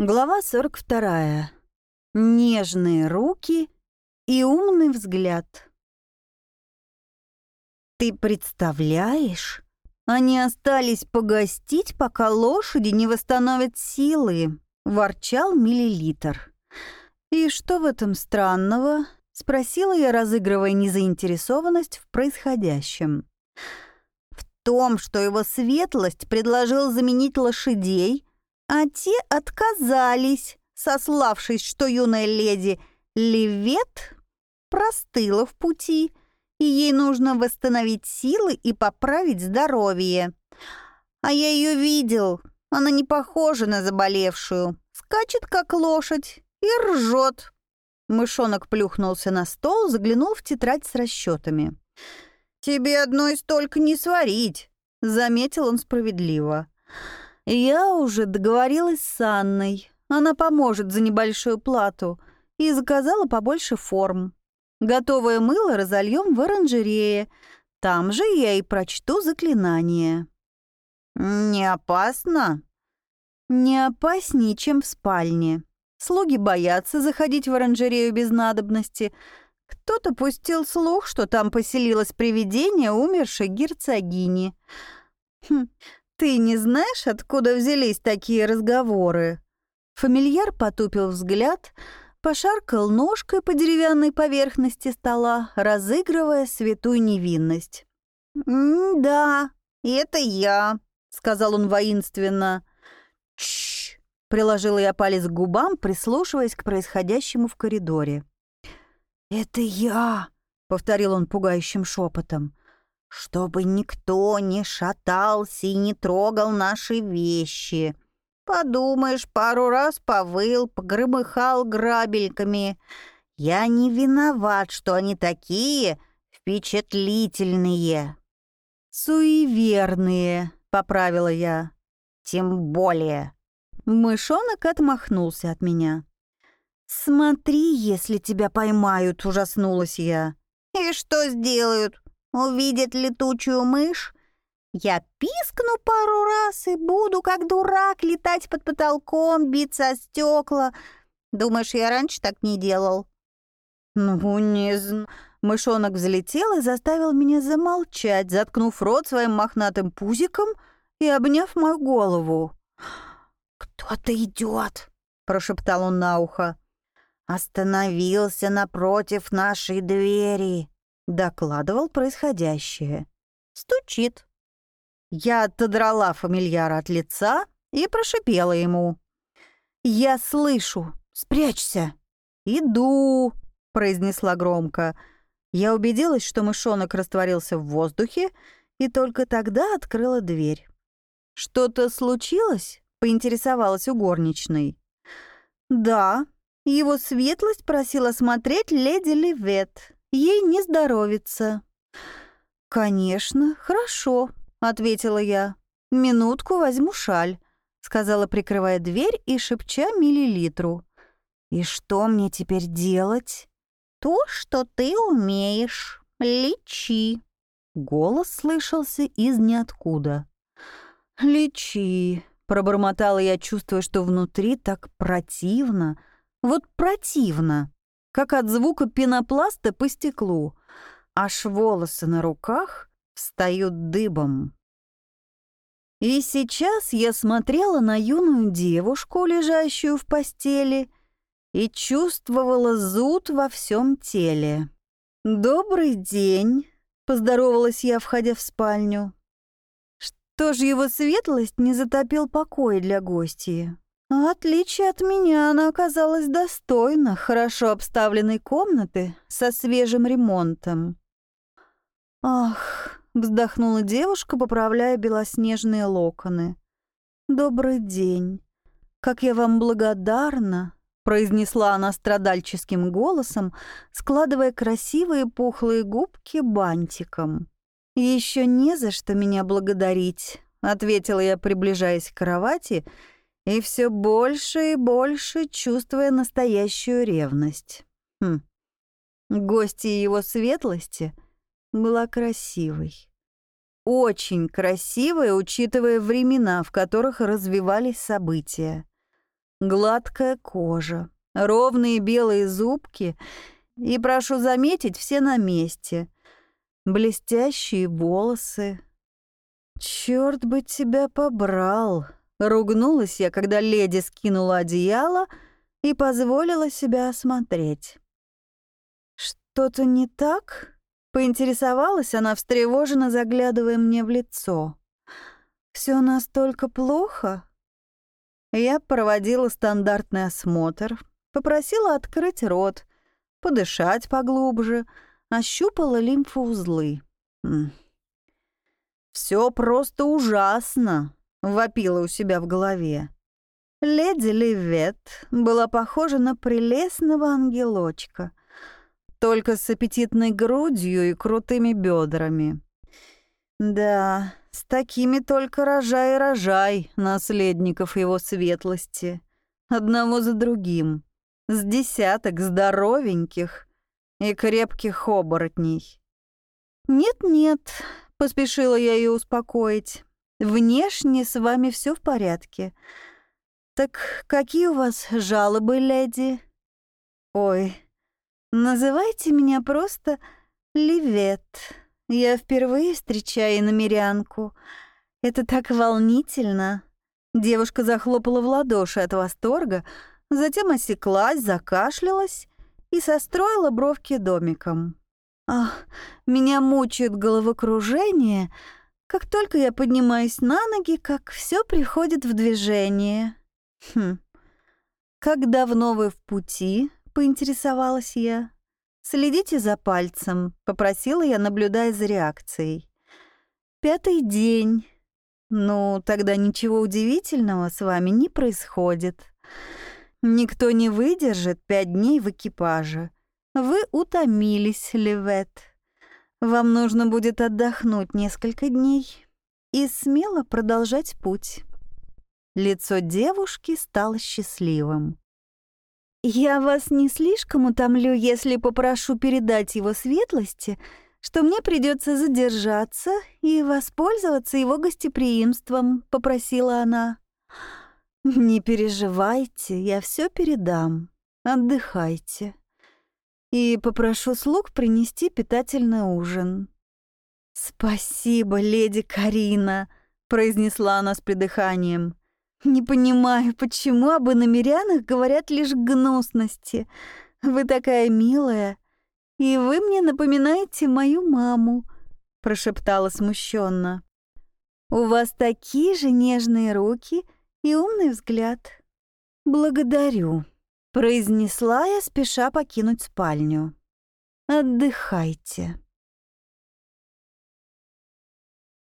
Глава 42. Нежные руки и умный взгляд. «Ты представляешь? Они остались погостить, пока лошади не восстановят силы», — ворчал миллилитр. «И что в этом странного?» — спросила я, разыгрывая незаинтересованность в происходящем. «В том, что его светлость предложил заменить лошадей», а те отказались, сославшись, что юная леди Левет простыла в пути, и ей нужно восстановить силы и поправить здоровье. А я ее видел, она не похожа на заболевшую, скачет как лошадь и ржет. Мышонок плюхнулся на стол, заглянул в тетрадь с расчетами. «Тебе одной столько не сварить», — заметил он справедливо. Я уже договорилась с Анной. Она поможет за небольшую плату. И заказала побольше форм. Готовое мыло разольем в оранжерее. Там же я и прочту заклинание. «Не опасно?» «Не опаснее, чем в спальне. Слуги боятся заходить в оранжерею без надобности. Кто-то пустил слух, что там поселилось привидение умершей герцогини. Хм, «Ты не знаешь, откуда взялись такие разговоры?» Фамильяр потупил взгляд, пошаркал ножкой по деревянной поверхности стола, разыгрывая святую невинность. «Да, это я», — сказал он воинственно. «Чш!» — приложила я палец к губам, прислушиваясь к происходящему в коридоре. «Это я!» — повторил он пугающим шепотом чтобы никто не шатался и не трогал наши вещи. Подумаешь, пару раз повыл, погромыхал грабельками. Я не виноват, что они такие впечатлительные. Суеверные, поправила я. Тем более. Мышонок отмахнулся от меня. «Смотри, если тебя поймают», — ужаснулась я. «И что сделают? Увидит летучую мышь, я пискну пару раз и буду, как дурак, летать под потолком, биться о стекла. Думаешь, я раньше так не делал?» «Ну, не знаю». Мышонок взлетел и заставил меня замолчать, заткнув рот своим мохнатым пузиком и обняв мою голову. «Кто-то идет», — прошептал он на ухо. «Остановился напротив нашей двери» докладывал происходящее. Стучит. Я отодрала фамильяра от лица и прошипела ему. «Я слышу! Спрячься!» «Иду!» — произнесла громко. Я убедилась, что мышонок растворился в воздухе, и только тогда открыла дверь. «Что-то случилось?» — поинтересовалась у горничной. «Да, его светлость просила смотреть леди Ливет. Ей не здоровится». «Конечно, хорошо», — ответила я. «Минутку возьму шаль», — сказала, прикрывая дверь и шепча миллилитру. «И что мне теперь делать?» «То, что ты умеешь. Лечи». Голос слышался из ниоткуда. «Лечи», — пробормотала я, чувствуя, что внутри так противно. Вот противно как от звука пенопласта по стеклу, аж волосы на руках встают дыбом. И сейчас я смотрела на юную девушку, лежащую в постели, и чувствовала зуд во всем теле. «Добрый день», — поздоровалась я, входя в спальню. «Что ж его светлость не затопил покоя для гостей?» В отличие от меня, она оказалась достойна хорошо обставленной комнаты со свежим ремонтом. «Ах!» — вздохнула девушка, поправляя белоснежные локоны. «Добрый день! Как я вам благодарна!» — произнесла она страдальческим голосом, складывая красивые пухлые губки бантиком. «Еще не за что меня благодарить», — ответила я, приближаясь к кровати — и все больше и больше чувствуя настоящую ревность. Хм. Гостья его светлости была красивой. Очень красивой, учитывая времена, в которых развивались события. Гладкая кожа, ровные белые зубки и, прошу заметить, все на месте. Блестящие волосы. Черт бы тебя побрал! Ругнулась я, когда леди скинула одеяло и позволила себя осмотреть. «Что-то не так?» — поинтересовалась она, встревоженно заглядывая мне в лицо. «Все настолько плохо?» Я проводила стандартный осмотр, попросила открыть рот, подышать поглубже, ощупала лимфоузлы. «Все просто ужасно!» — вопила у себя в голове. Леди Ливет была похожа на прелестного ангелочка, только с аппетитной грудью и крутыми бедрами. Да, с такими только рожай и рожай наследников его светлости, одного за другим, с десяток здоровеньких и крепких оборотней. «Нет-нет», — поспешила я ее успокоить, — «внешне с вами все в порядке. Так какие у вас жалобы, леди?» «Ой, Называйте меня просто Ливет. Я впервые встречаю намерянку. Это так волнительно. Девушка захлопала в ладоши от восторга, затем осеклась, закашлялась и состроила бровки домиком. Ах, меня мучает головокружение. Как только я поднимаюсь на ноги, как все приходит в движение. Хм. Как давно вы в пути? поинтересовалась я. «Следите за пальцем», — попросила я, наблюдая за реакцией. «Пятый день. Ну, тогда ничего удивительного с вами не происходит. Никто не выдержит пять дней в экипаже. Вы утомились, Левет. Вам нужно будет отдохнуть несколько дней и смело продолжать путь». Лицо девушки стало счастливым. «Я вас не слишком утомлю, если попрошу передать его светлости, что мне придется задержаться и воспользоваться его гостеприимством», — попросила она. «Не переживайте, я все передам. Отдыхайте. И попрошу слуг принести питательный ужин». «Спасибо, леди Карина», — произнесла она с придыханием. Не понимаю, почему об иномерянах говорят лишь гнусности. Вы такая милая, и вы мне напоминаете мою маму, прошептала смущенно. У вас такие же нежные руки и умный взгляд. Благодарю, произнесла я, спеша покинуть спальню. Отдыхайте.